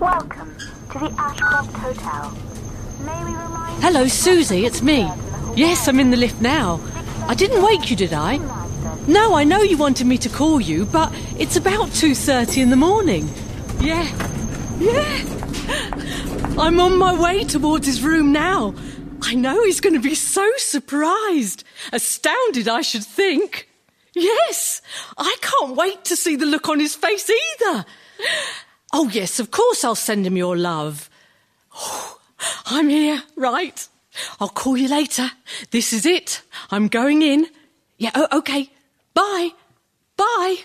Welcome to the Ashcroft Hotel. May we remind Hello, Susie, it's me. Yes, I'm in the lift now. I didn't wake you, did I? No, I know you wanted me to call you, but it's about 2:30 in the morning. Yeah. Yeah. I'm on my way towards his room now. I know he's going to be so surprised. Astounded, I should think. Yes. I can't wait to see the look on his face either. Oh, yes, of course I'll send him your love. Oh, I'm here, right. I'll call you later. This is it. I'm going in. Yeah, oh, okay. Bye. Bye.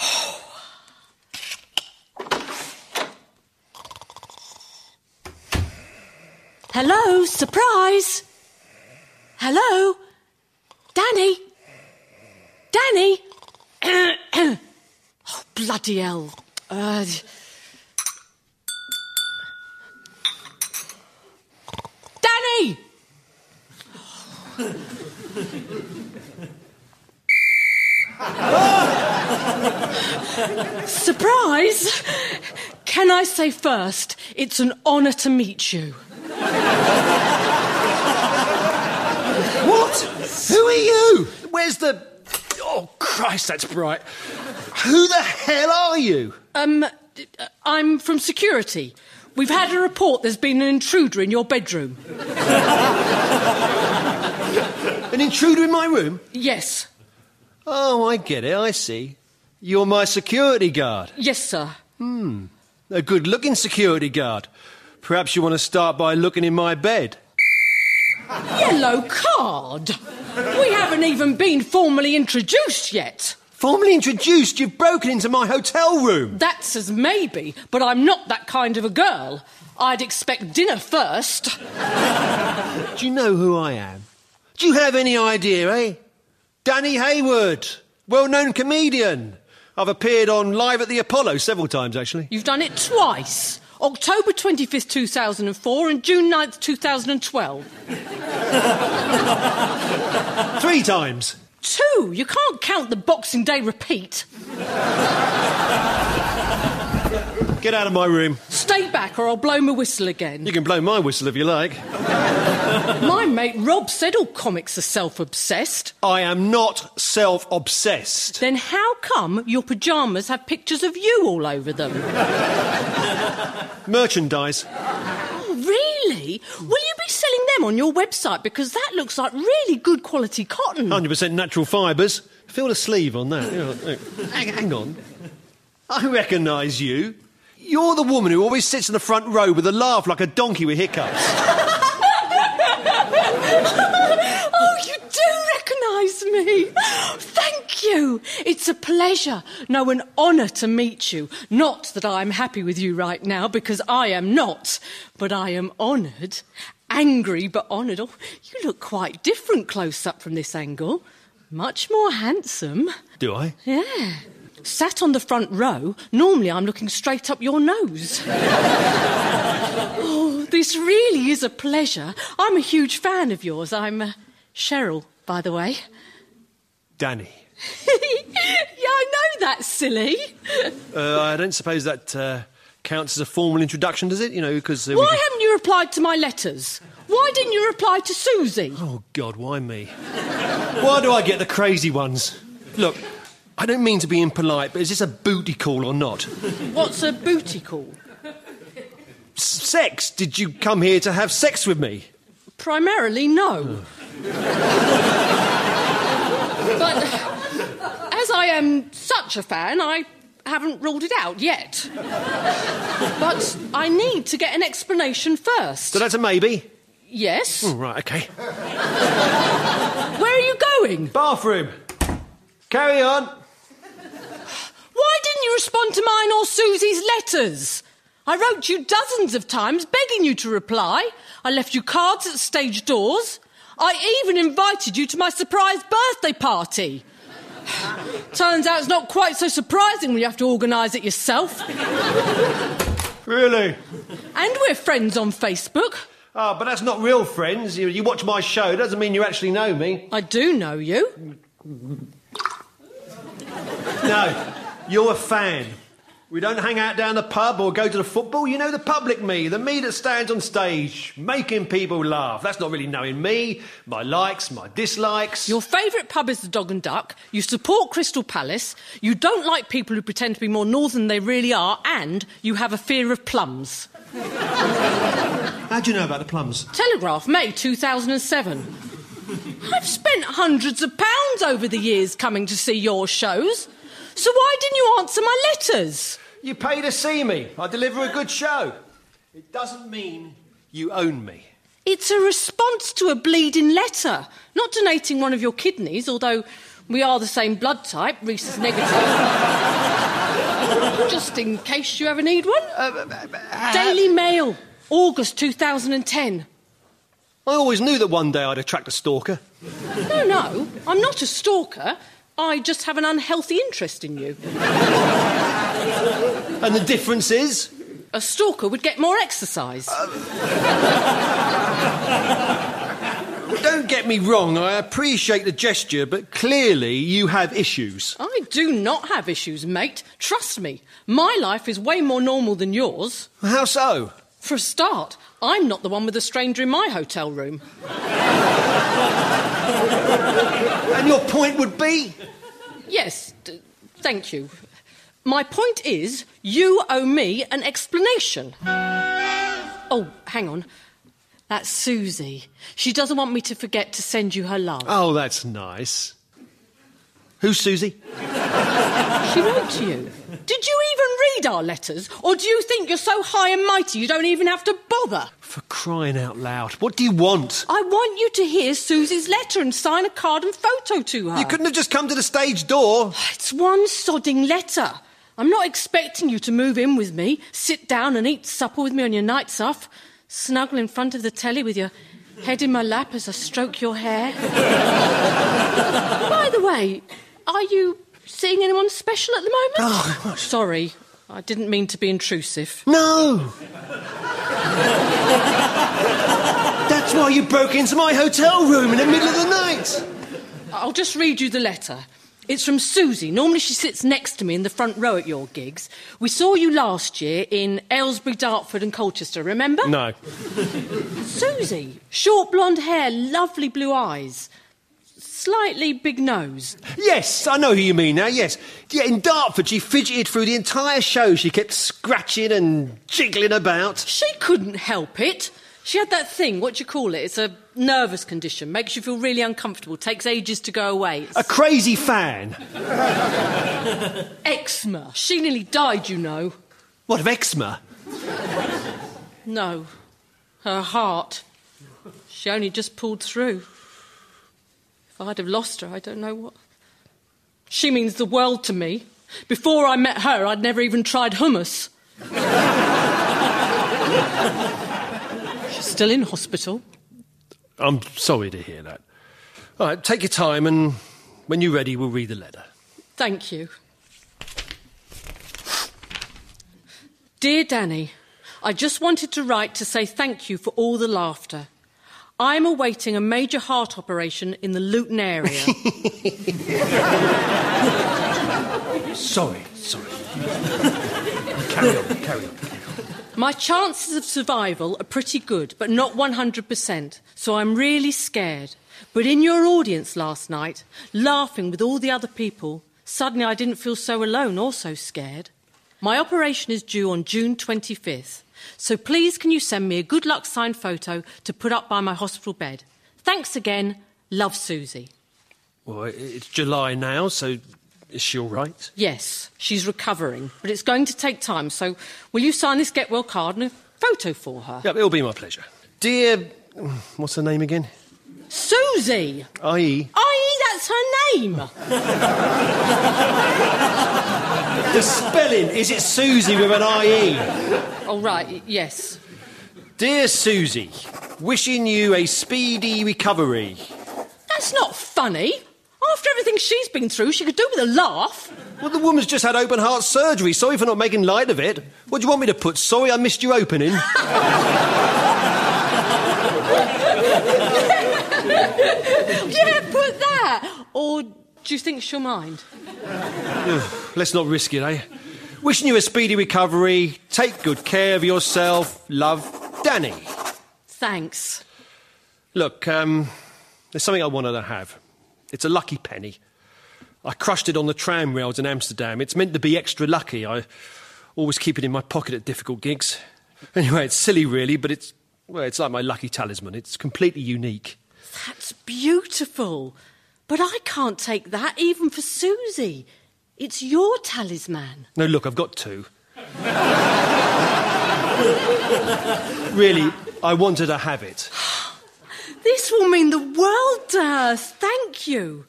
Hello, surprise. Hello. Danny. Danny. oh, bloody hell. Uh, Danny! Surprise! Can I say first, it's an honour to meet you. What? Who are you? Where's the. Christ, that's bright. Who the hell are you? Um, I'm from security. We've had a report there's been an intruder in your bedroom. An intruder in my room? Yes. Oh, I get it, I see. You're my security guard. Yes, sir. Hmm. A good looking security guard. Perhaps you want to start by looking in my bed. Yellow card? We haven't even been formally introduced yet. Formally introduced, you've broken into my hotel room. That's as maybe, but I'm not that kind of a girl. I'd expect dinner first. Do you know who I am? Do you have any idea, eh? Danny Hayward, well known comedian. I've appeared on Live at the Apollo several times, actually. You've done it twice. October 25th, 2004 and June 9th, 2012. Three times. Two. You can't count the Boxing Day repeat. Get out of my room. Stay back or I'll blow my whistle again. You can blow my whistle if you like. My mate Rob said all comics are self obsessed. I am not self obsessed. Then how come your pyjamas have pictures of you all over them? Merchandise. Oh, really? Will you be selling them on your website? Because that looks like really good quality cotton. 100% natural fibres. Feel the sleeve on that. Yeah, look. hang, hang on. I recognise you. You're the woman who always sits in the front row with a laugh like a donkey with hiccups. Oh, you do recognise me. Thank you. It's a pleasure, no, an honour to meet you. Not that I'm happy with you right now, because I am not, but I am honoured. Angry, but honoured. Oh, you look quite different close up from this angle. Much more handsome. Do I? Yeah. Sat on the front row, normally I'm looking straight up your nose. oh, this really is a pleasure. I'm a huge fan of yours. I'm uh, Cheryl, by the way. Danny. yeah, I know that's silly. Uh, I don't suppose that uh, counts as a formal introduction, does it? You know, because. Uh, Why haven't you replied to my letters? Why didn't you reply to Susie? Oh, God, why me? why do I get the crazy ones? Look, I don't mean to be impolite, but is this a booty call or not? What's a booty call? S- sex? Did you come here to have sex with me? Primarily, no. but as I am such a fan, I haven't ruled it out yet. But I need to get an explanation first. So that's a maybe? Yes? Oh, right, okay. Where are you going? Bathroom. Carry on. Why didn't you respond to mine or Susie's letters? I wrote you dozens of times begging you to reply. I left you cards at stage doors. I even invited you to my surprise birthday party. Turns out it's not quite so surprising when you have to organise it yourself. Really? And we're friends on Facebook. Ah, but that's not real friends. You, you watch my show, doesn't mean you actually know me. I do know you. No, you're a fan. We don't hang out down the pub or go to the football. You know the public me, the me that stands on stage, making people laugh. That's not really knowing me, my likes, my dislikes. Your favourite pub is the Dog and Duck. You support Crystal Palace. You don't like people who pretend to be more northern than they really are, and you have a fear of plums. How do you know about the plums? Telegraph, May 2007. I've spent hundreds of pounds over the years coming to see your shows. So why didn't you answer my letters? You pay to see me. I deliver a good show. It doesn't mean you own me. It's a response to a bleeding letter, not donating one of your kidneys, although we are the same blood type, rhesus negative. Just in case you ever need one. Uh, uh, uh, Daily Mail, August 2010. I always knew that one day I'd attract a stalker. No, no, I'm not a stalker. I just have an unhealthy interest in you. And the difference is? A stalker would get more exercise. Uh, don't get me wrong, I appreciate the gesture, but clearly you have issues. I do not have issues, mate. Trust me. My life is way more normal than yours. How so? For a start, I'm not the one with a stranger in my hotel room. And your point would be? Yes, d- thank you. My point is, you owe me an explanation. Oh, hang on. That's Susie. She doesn't want me to forget to send you her love. Oh, that's nice. Who's Susie? She wrote to you. Did you even read our letters? Or do you think you're so high and mighty you don't even have to bother? For crying out loud. What do you want? I want you to hear Susie's letter and sign a card and photo to her. You couldn't have just come to the stage door. It's one sodding letter. I'm not expecting you to move in with me, sit down and eat supper with me on your nights off, snuggle in front of the telly with your head in my lap as I stroke your hair. By the way, are you seeing anyone special at the moment? Oh, Sorry, I didn't mean to be intrusive. No! That's why you broke into my hotel room in the middle of the night. I'll just read you the letter. It's from Susie. Normally she sits next to me in the front row at your gigs. We saw you last year in Aylesbury, Dartford, and Colchester, remember? No. Susie. Short blonde hair, lovely blue eyes, slightly big nose. Yes, I know who you mean now, yes. Yeah, in Dartford, she fidgeted through the entire show. She kept scratching and jiggling about. She couldn't help it. She had that thing, what do you call it? It's a nervous condition, makes you feel really uncomfortable, takes ages to go away. It's A crazy fan. eczema. She nearly died, you know. What, of eczema? No, her heart. She only just pulled through. I'd have lost her, I don't know what. She means the world to me. Before I met her, I'd never even tried hummus. She's still in hospital. I'm sorry to hear that. All right, take your time, and when you're ready, we'll read the letter. Thank you. Dear Danny, I just wanted to write to say thank you for all the laughter. I'm awaiting a major heart operation in the Luton area. Sorry, sorry. carry on, carry on. My chances of survival are pretty good, but not 100%, so I'm really scared. But in your audience last night, laughing with all the other people, suddenly I didn't feel so alone or so scared. My operation is due on June 25th, so please can you send me a good luck signed photo to put up by my hospital bed? Thanks again. Love Susie. Well, it's July now, so is she all right? Yes, she's recovering, but it's going to take time, so will you sign this get well card and a photo for her? Yep, it'll be my pleasure. Dear. What's her name again? Susie! I.E. I.e., that's her name! The spelling, is it Susie with an I.E.? Oh, right, yes. Dear Susie, wishing you a speedy recovery. That's not funny. After everything she's been through, she could do with a laugh. Well, the woman's just had open heart surgery. Sorry for not making light of it. What do you want me to put? Sorry I missed your opening. Yeah, put that. Or Do you think she'll mind? Let's not risk it, eh? Wishing you a speedy recovery. Take good care of yourself. Love, Danny. Thanks. Look, um, there's something I wanted to have. It's a lucky penny. I crushed it on the tram rails in Amsterdam. It's meant to be extra lucky. I always keep it in my pocket at difficult gigs. Anyway, it's silly, really, but it's well, it's like my lucky talisman. It's completely unique. That's beautiful. But I can't take that even for Susie. It's your talisman. No, look, I've got two. really, I wanted to have it. This will mean the world to her. Thank you.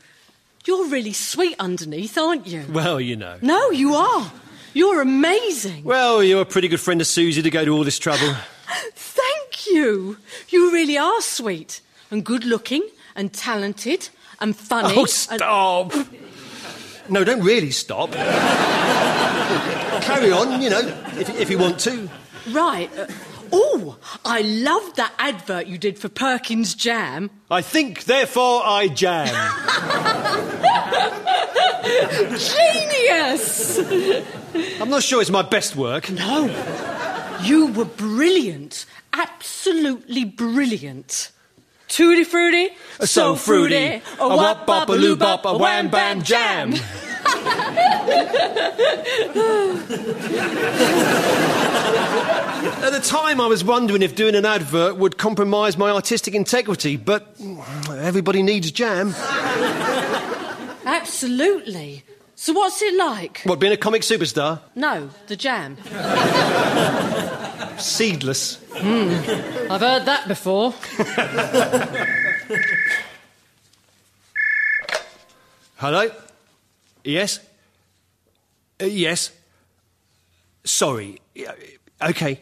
You're really sweet underneath, aren't you? Well, you know. No, you are. You're amazing. Well, you're a pretty good friend of Susie to go to all this trouble. Thank you. You really are sweet and good looking and talented and funny. Oh, and- stop! No, don't really stop. Carry on, you know, if, if you want to. Right. Uh, oh, I loved that advert you did for Perkins Jam. I think, therefore, I jam. Genius! I'm not sure it's my best work. No. You were brilliant. Absolutely brilliant. Tutti fruity, uh, So fruity, uh, a wop bop a loo bop a wham bam jam. At the time, I was wondering if doing an advert would compromise my artistic integrity, but everybody needs jam. Absolutely. So what's it like? What, being a comic superstar? No, the jam. Seedless. I've heard that before. Hello? Yes? Uh, yes? Sorry. Okay.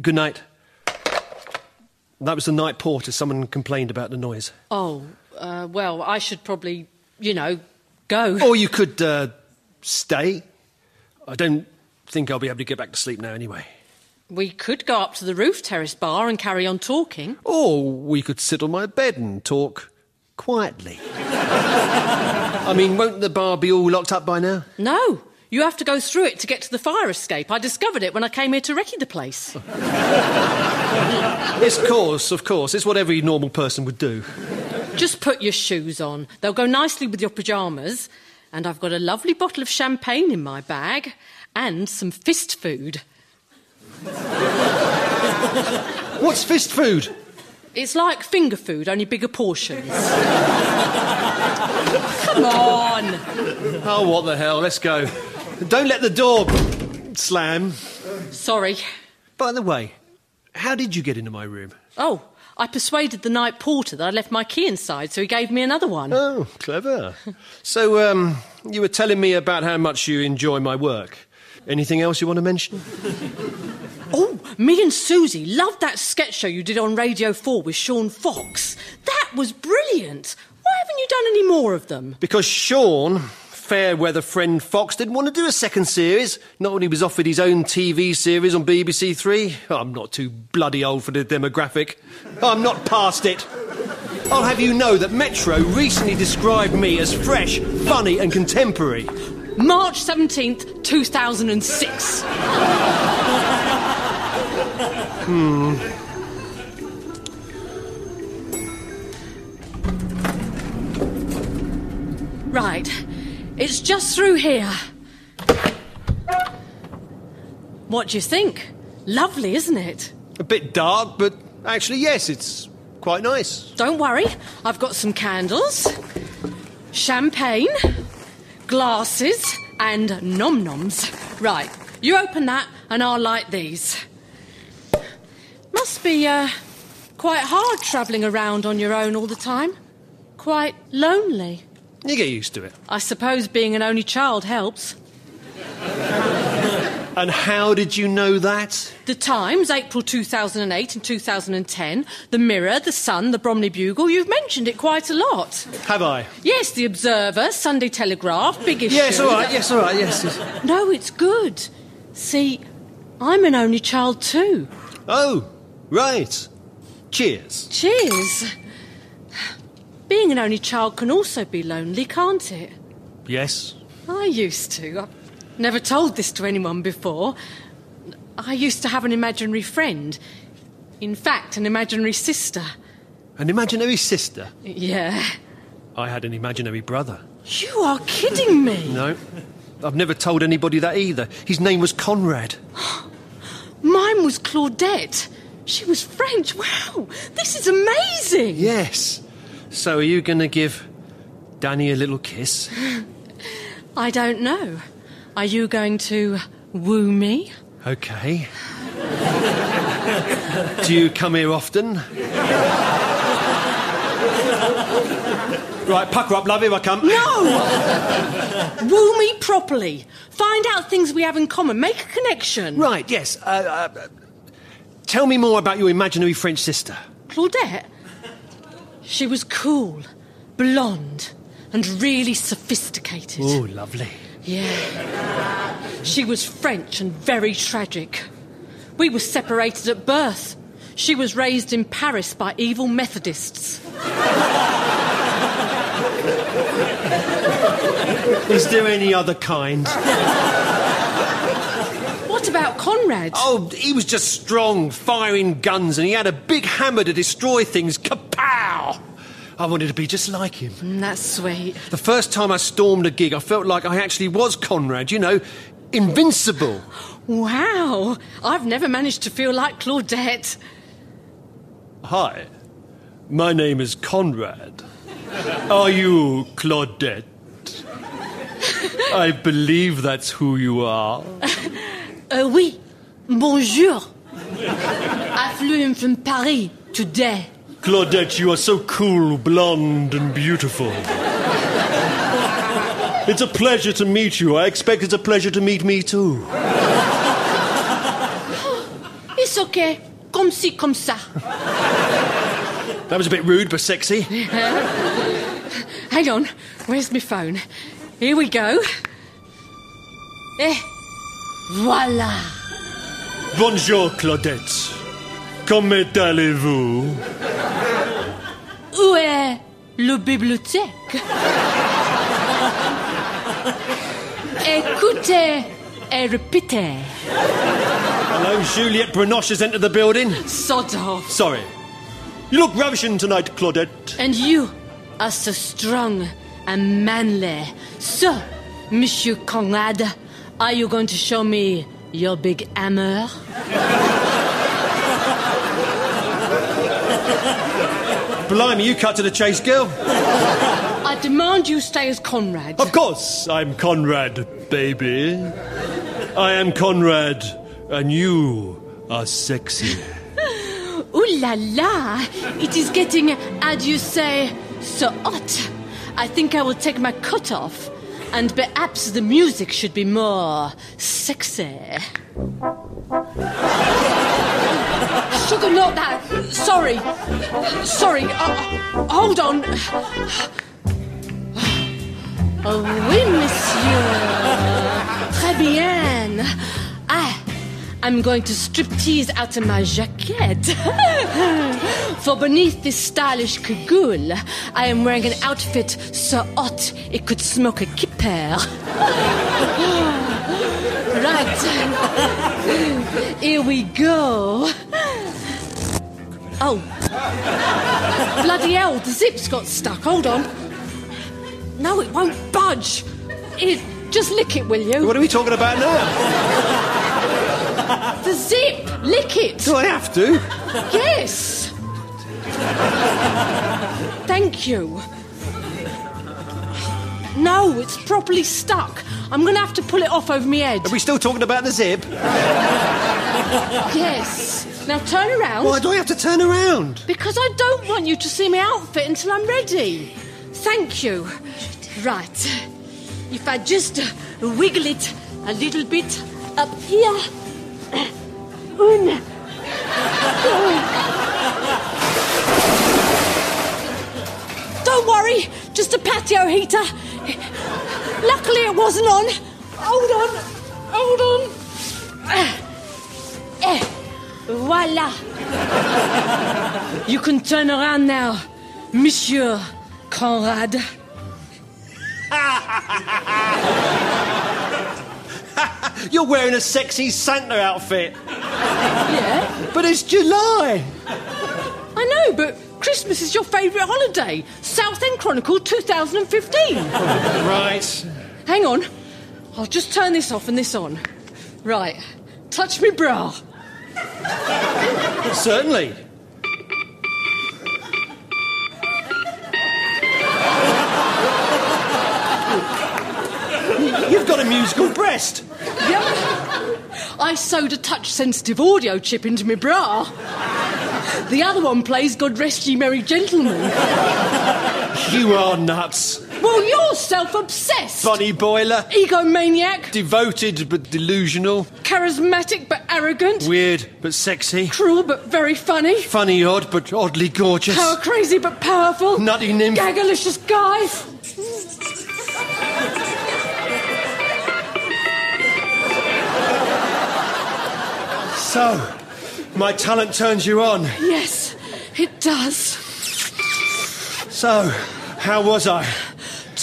Good night. That was the night porter. Someone complained about the noise. Oh, uh, well, I should probably, you know, go. Or you could uh, stay. I don't think I'll be able to get back to sleep now anyway. We could go up to the roof terrace bar and carry on talking. Or we could sit on my bed and talk quietly. I mean, won't the bar be all locked up by now? No, you have to go through it to get to the fire escape. I discovered it when I came here to recce the place. Yes, of course, of course. It's what every normal person would do. Just put your shoes on. They'll go nicely with your pyjamas. And I've got a lovely bottle of champagne in my bag and some fist food. What's fist food? It's like finger food, only bigger portions. Come on. Oh, what the hell? Let's go. Don't let the door slam. Sorry. By the way, how did you get into my room? Oh, I persuaded the night porter that I left my key inside, so he gave me another one. Oh, clever. so, um, you were telling me about how much you enjoy my work. Anything else you want to mention? Oh, me and Susie loved that sketch show you did on Radio 4 with Sean Fox. That was brilliant. Why haven't you done any more of them? Because Sean, fair weather friend Fox, didn't want to do a second series. Not when he was offered his own TV series on BBC Three. Oh, I'm not too bloody old for the demographic. I'm not past it. I'll have you know that Metro recently described me as fresh, funny, and contemporary. March 17th, 2006. Hmm. Right. It's just through here. What do you think? Lovely, isn't it? A bit dark, but actually, yes, it's quite nice. Don't worry, I've got some candles, champagne, glasses, and nom noms. Right, you open that and I'll light these. Must be uh, quite hard travelling around on your own all the time. Quite lonely. You get used to it. I suppose being an only child helps. And how did you know that? The Times, April 2008 and 2010, The Mirror, The Sun, The Bromley Bugle, you've mentioned it quite a lot. Have I? Yes, The Observer, Sunday Telegraph, Big Issue. Yes, all right, yes, all right, yes. yes. No, it's good. See, I'm an only child too. Oh, right. Cheers. Cheers. Being an only child can also be lonely, can't it? Yes? I used to. I've never told this to anyone before. I used to have an imaginary friend. In fact, an imaginary sister. An imaginary sister? Yeah. I had an imaginary brother. You are kidding me. No, I've never told anybody that either. His name was Conrad. Mine was Claudette. She was French. Wow, this is amazing. Yes. So are you going to give Danny a little kiss? I don't know. Are you going to woo me? Okay. Do you come here often? right, pucker up, love, here I come. No! woo me properly. Find out things we have in common. Make a connection. Right, yes. Uh, uh, tell me more about your imaginary French sister. Claudette? She was cool, blonde, and really sophisticated. Oh, lovely. Yeah. She was French and very tragic. We were separated at birth. She was raised in Paris by evil Methodists. Is there any other kind? What about Conrad? Oh, he was just strong, firing guns, and he had a big hammer to destroy things. Kapow! I wanted to be just like him. Mm, That's sweet. The first time I stormed a gig, I felt like I actually was Conrad, you know, invincible. Wow. I've never managed to feel like Claudette. Hi, my name is Conrad. Are you Claudette? I believe that's who you are. Uh, oui. Bonjour. I flew in from Paris today. Claudette, you are so cool, blonde, and beautiful. It's a pleasure to meet you. I expect it's a pleasure to meet me too. It's okay. Comme ci, comme ça. That was a bit rude but sexy. Hang on. Where's my phone? Here we go. Eh. Voila. Bonjour, Claudette. Comment allez-vous? Où est le bibliothèque Écoutez et répétez. Hello, Juliette Binoche has entered the building. Sod off. Sorry. You look ravishing tonight, Claudette. And you are so strong and manly. So, Monsieur Conrad, are you going to show me your big hammer? Blimey, you cut to the chase, girl. I demand you stay as Conrad. Of course, I'm Conrad, baby. I am Conrad, and you are sexy. Ooh la la! It is getting, as you say, so hot. I think I will take my coat off, and perhaps the music should be more sexy. Sugar, not that. Sorry. Sorry. Uh, hold on. Oh, oui, monsieur. Très bien. Ah, I'm going to strip tease out of my jacket. For beneath this stylish cagoule, I am wearing an outfit so hot it could smoke a kipper. Right. Here we go. Oh. Bloody hell, the zip's got stuck. Hold on. No, it won't budge. It, just lick it, will you? What are we talking about now? The zip! Lick it! Do I have to? Yes! Thank you. No, it's properly stuck. I'm gonna have to pull it off over my head. Are we still talking about the zip? Yes. Now turn around. Why do I have to turn around? Because I don't want you to see my outfit until I'm ready. Thank you. Right. If I just uh, wiggle it a little bit up here. Un. Don't worry, just a patio heater. Luckily it wasn't on. Hold on, hold on. Eh, voila. You can turn around now, Monsieur Conrad. You're wearing a sexy Santa outfit. Yeah, But it's July. I know, but Christmas is your favourite holiday. Southend Chronicle 2015. Right. Hang on. I'll just turn this off and this on. Right. Touch me bra. Certainly. You've got a musical breast. Yep. I sewed a touch sensitive audio chip into my bra. The other one plays God Rest Ye Merry Gentlemen. You are nuts. Well, you're self obsessed. Bunny boiler. Egomaniac. Devoted but delusional. Charismatic but arrogant. Weird but sexy. Cruel but very funny. Funny odd but oddly gorgeous. Power crazy but powerful. Nutty nymph. Gagalicious guy. So, my talent turns you on. Yes, it does. So, how was I?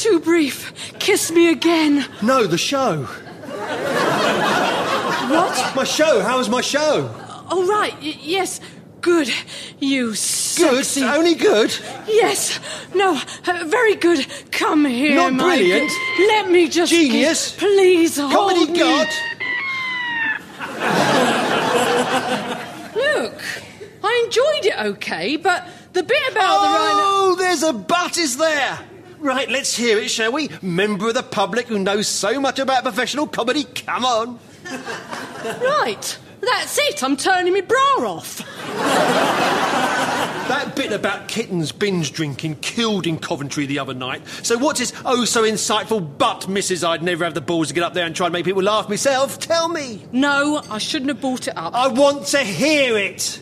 Too brief. Kiss me again. No, the show. What? My show. How was my show? Oh, right. Y- yes. Good. You sexy. Good. Only good. Yes. No. uh, very good. Come here, Not brilliant. Let me just. Genius. kiss- Please hold Comedy me. god. Look, I enjoyed it okay, but the bit about the Oh, there's a but, is there? Right, let's hear it, shall we? Member of the public who knows so much about professional comedy, come on. Right. That's it. I'm turning my bra off. That bit about kittens binge drinking killed in Coventry the other night. So what's this oh so insightful but, Mrs. I'd never have the balls to get up there and try and make people laugh myself? Tell me. No, I shouldn't have brought it up. I want to hear it.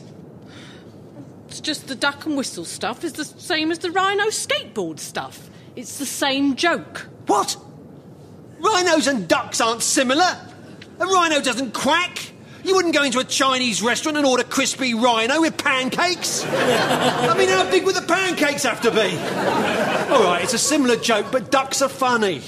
It's just the duck and whistle stuff is the same as the rhino skateboard stuff. It's the same joke. What? Rhinos and ducks aren't similar. A rhino doesn't quack. You wouldn't go into a Chinese restaurant and order crispy rhino with pancakes. I mean, how big would the pancakes have to be? All right, it's a similar joke, but ducks are funny.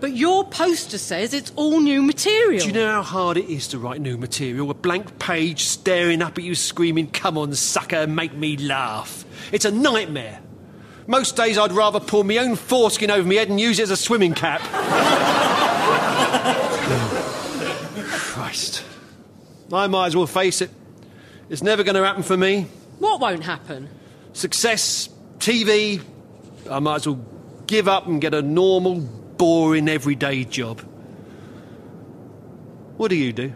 But your poster says it's all new material. Do you know how hard it is to write new material? A blank page staring up at you screaming, come on, sucker, make me laugh. It's a nightmare. Most days I'd rather pull my own foreskin over my head and use it as a swimming cap. Christ. I might as well face it. It's never going to happen for me. What won't happen? Success, TV, I might as well give up and get a normal, boring, everyday job. What do you do?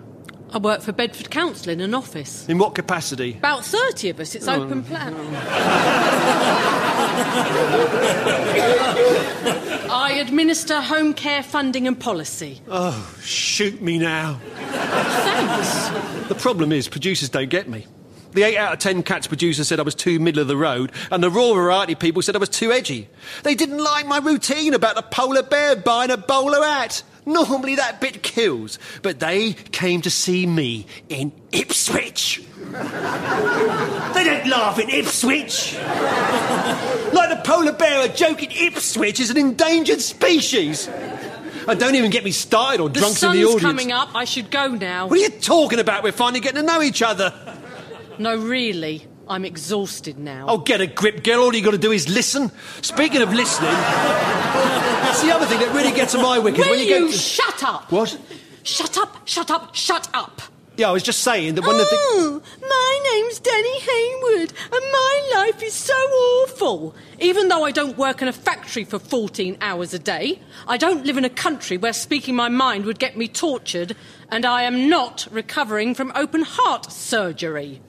I work for Bedford Council in an office. In what capacity? About 30 of us, it's open plan. I administer home care funding and policy. Oh, shoot me now. Thanks. The problem is, producers don't get me. The 8 out of 10 Cats producer said I was too middle of the road, and the Raw Variety people said I was too edgy. They didn't like my routine about the polar bear buying a bowler hat. Normally that bit kills, but they came to see me in Ipswich. they don't laugh in Ipswich. like the polar bear, a joke in Ipswich is an endangered species. And don't even get me started on The drunks in the audience. coming up. I should go now. What are you talking about? We're finally getting to know each other. No, really. I'm exhausted now. Oh, get a grip, girl. All you got to do is listen. Speaking of listening, that's the other thing that really gets on my wick. Will when you, you to- shut up? What? Shut up, shut up, shut up. Yeah, I was just saying that one of the. Oh, my name's Danny Haywood, and my life is so awful. Even though I don't work in a factory for 14 hours a day, I don't live in a country where speaking my mind would get me tortured, and I am not recovering from open heart surgery.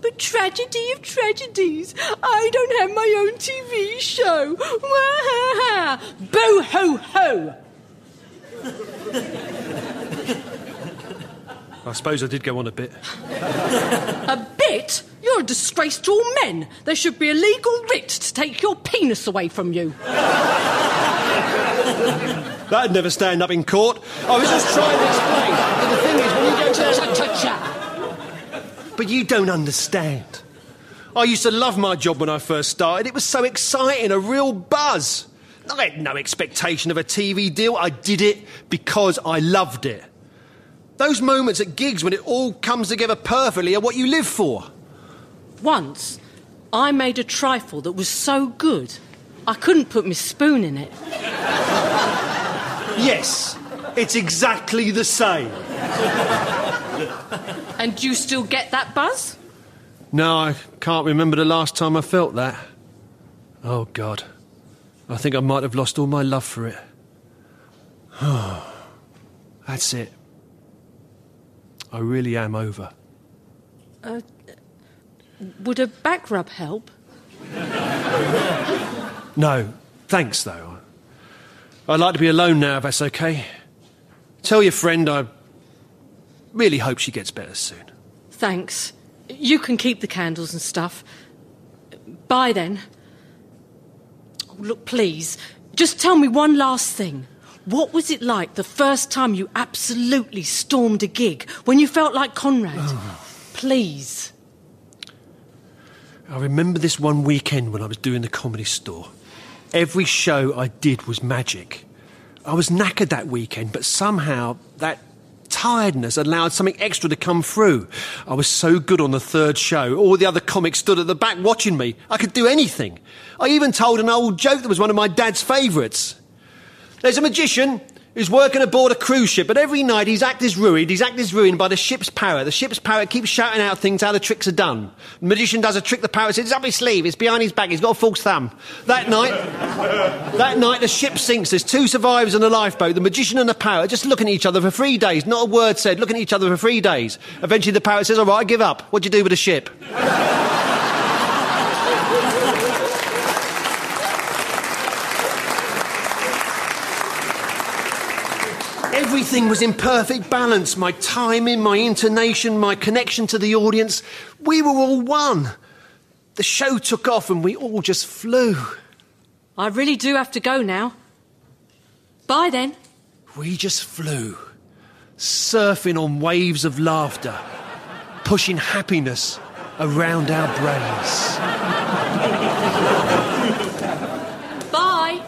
But tragedy of tragedies, I don't have my own TV show. Boo ho ho. I suppose I did go on a bit. A bit? You're a disgrace to all men. There should be a legal writ to take your penis away from you. That'd never stand up in court. I was just trying to explain. But the thing is, when you go down. Cha-cha-cha. But you don't understand. I used to love my job when I first started. It was so exciting, a real buzz. I had no expectation of a TV deal. I did it because I loved it. Those moments at gigs when it all comes together perfectly are what you live for. Once, I made a trifle that was so good, I couldn't put my spoon in it. Yes, it's exactly the same. And do you still get that buzz? No, I can't remember the last time I felt that. Oh, God. I think I might have lost all my love for it. That's it. I really am over. Uh, would a back rub help? No, thanks, though. I'd like to be alone now, if that's okay. Tell your friend I really hope she gets better soon. Thanks. You can keep the candles and stuff. Bye then. Oh, look, please, just tell me one last thing. What was it like the first time you absolutely stormed a gig when you felt like Conrad? Ah. Please. I remember this one weekend when I was doing the comedy store. Every show I did was magic. I was knackered that weekend, but somehow that tiredness allowed something extra to come through. I was so good on the third show. All the other comics stood at the back watching me. I could do anything. I even told an old joke that was one of my dad's favourites. There's a magician who's working aboard a cruise ship, but every night his act is ruined. His act is ruined by the ship's parrot. The ship's parrot keeps shouting out things how the tricks are done. The magician does a trick, the parrot says, it's up his sleeve, it's behind his back, he's got a false thumb. That night, that night the ship sinks. There's two survivors in a lifeboat. The magician and the parrot just looking at each other for three days. Not a word said, looking at each other for three days. Eventually the parrot says, all right, I give up. What'd you do with the ship? Everything was in perfect balance. My timing, my intonation, my connection to the audience. We were all one. The show took off and we all just flew. I really do have to go now. Bye then. We just flew, surfing on waves of laughter, pushing happiness around our brains. Bye.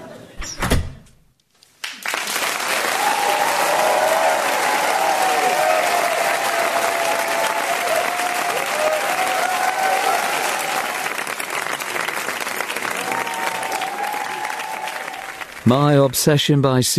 My Obsession by Suki